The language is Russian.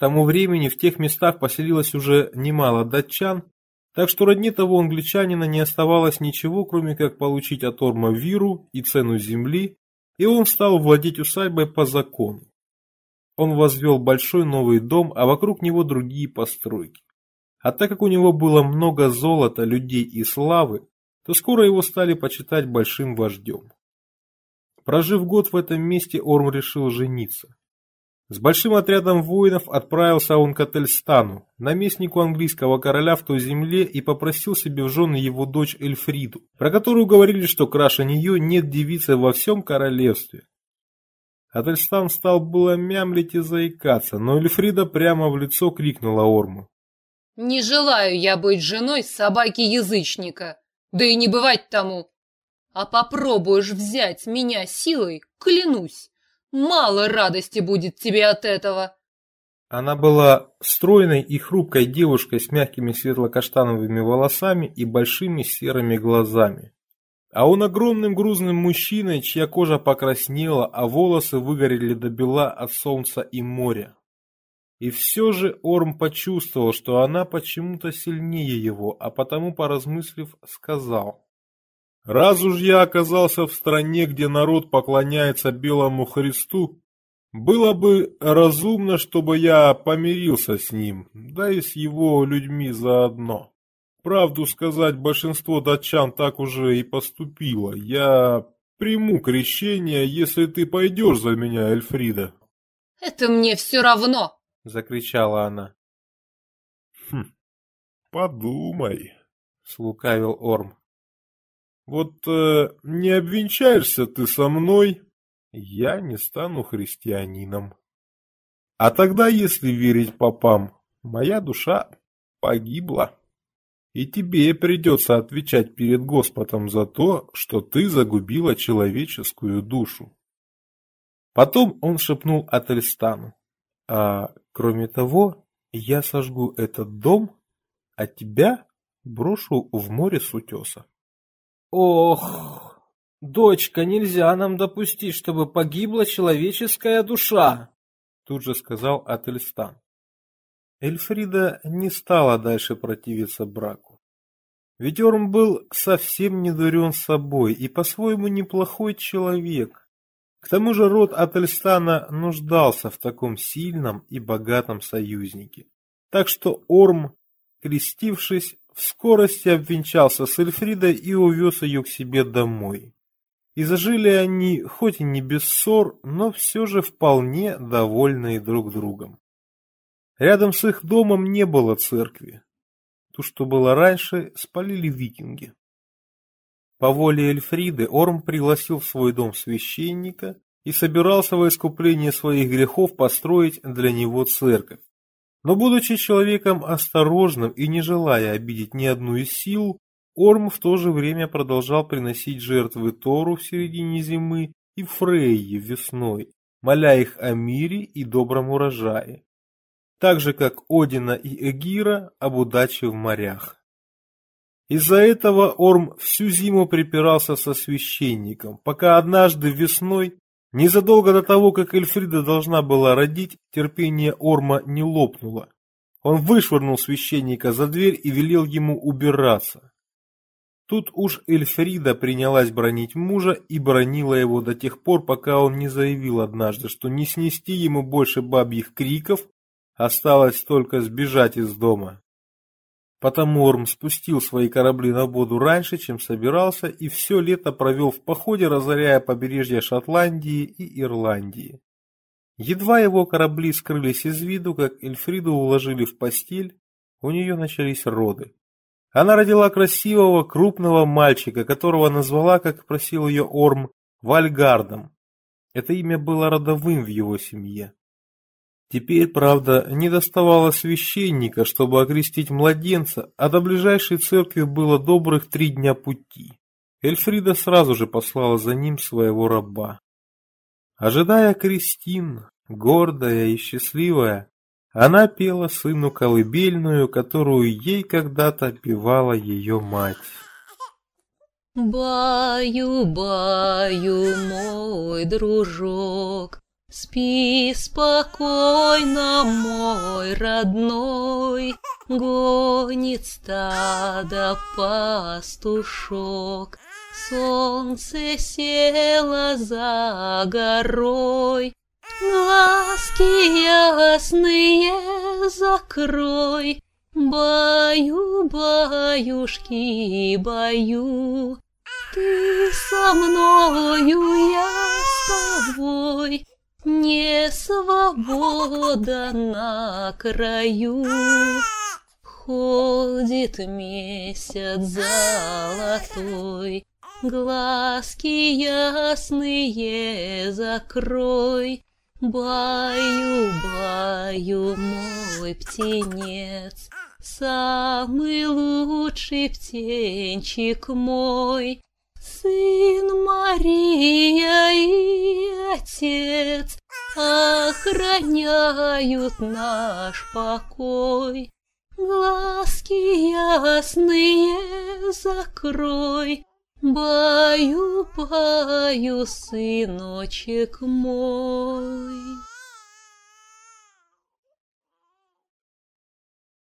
тому времени в тех местах поселилось уже немало датчан, так что родни того англичанина не оставалось ничего, кроме как получить от Орма виру и цену земли, и он стал владеть усадьбой по закону. Он возвел большой новый дом, а вокруг него другие постройки. А так как у него было много золота, людей и славы, то скоро его стали почитать большим вождем. Прожив год в этом месте, Орм решил жениться. С большим отрядом воинов отправился он к Ательстану, наместнику английского короля в той земле, и попросил себе в жены его дочь Эльфриду, про которую говорили, что краше нее нет девицы во всем королевстве. Ательстан стал было мямлить и заикаться, но Эльфрида прямо в лицо крикнула Орму. «Не желаю я быть женой собаки-язычника, да и не бывать тому. А попробуешь взять меня силой, клянусь, Мало радости будет тебе от этого. Она была стройной и хрупкой девушкой с мягкими светло-каштановыми волосами и большими серыми глазами. А он огромным грузным мужчиной, чья кожа покраснела, а волосы выгорели до бела от солнца и моря. И все же Орм почувствовал, что она почему-то сильнее его, а потому, поразмыслив, сказал. Раз уж я оказался в стране, где народ поклоняется белому Христу, было бы разумно, чтобы я помирился с ним, да и с его людьми заодно. Правду сказать, большинство датчан так уже и поступило. Я приму крещение, если ты пойдешь за меня, Эльфрида. Это мне все равно, закричала она. Хм, подумай, слукавил Орм. Вот э, не обвенчаешься ты со мной, я не стану христианином. А тогда, если верить попам, моя душа погибла. И тебе придется отвечать перед Господом за то, что ты загубила человеческую душу. Потом он шепнул Ательстану. А кроме того, я сожгу этот дом, а тебя брошу в море с утеса. Ох, дочка, нельзя нам допустить, чтобы погибла человеческая душа, тут же сказал Ательстан. Эльфрида не стала дальше противиться браку. Ведь Орм был совсем не дурен собой и по-своему неплохой человек. К тому же род Ательстана нуждался в таком сильном и богатом союзнике. Так что Орм, крестившись, в скорости обвенчался с Эльфридой и увез ее к себе домой. И зажили они, хоть и не без ссор, но все же вполне довольные друг другом. Рядом с их домом не было церкви. Ту, что было раньше, спалили викинги. По воле Эльфриды Орм пригласил в свой дом священника и собирался во искупление своих грехов построить для него церковь. Но будучи человеком осторожным и не желая обидеть ни одну из сил, Орм в то же время продолжал приносить жертвы Тору в середине зимы и Фрейе весной, моля их о мире и добром урожае, так же как Одина и Эгира об удаче в морях. Из-за этого Орм всю зиму припирался со священником, пока однажды весной Незадолго до того, как Эльфрида должна была родить, терпение Орма не лопнуло. Он вышвырнул священника за дверь и велел ему убираться. Тут уж Эльфрида принялась бронить мужа и бронила его до тех пор, пока он не заявил однажды, что не снести ему больше бабьих криков, осталось только сбежать из дома. Потому Орм спустил свои корабли на воду раньше, чем собирался, и все лето провел в походе, разоряя побережье Шотландии и Ирландии. Едва его корабли скрылись из виду, как Эльфриду уложили в постель, у нее начались роды. Она родила красивого, крупного мальчика, которого назвала, как просил ее Орм, Вальгардом. Это имя было родовым в его семье. Теперь, правда, не доставало священника, чтобы окрестить младенца, а до ближайшей церкви было добрых три дня пути. Эльфрида сразу же послала за ним своего раба. Ожидая крестин, гордая и счастливая, она пела сыну колыбельную, которую ей когда-то певала ее мать. Баю, баю, мой дружок, Спи спокойно, мой родной, Гонит стадо пастушок. Солнце село за горой, Глазки ясные закрой, Баю, баюшки, баю, Ты со мною, я с тобой, Не свобода на краю. Ходит месяц золотой, Глазки ясные закрой, Баю, баю, мой птенец, Самый лучший птенчик мой, Сын Мария Охраняют наш покой. Глазки ясные закрой, Баю, баю, сыночек мой.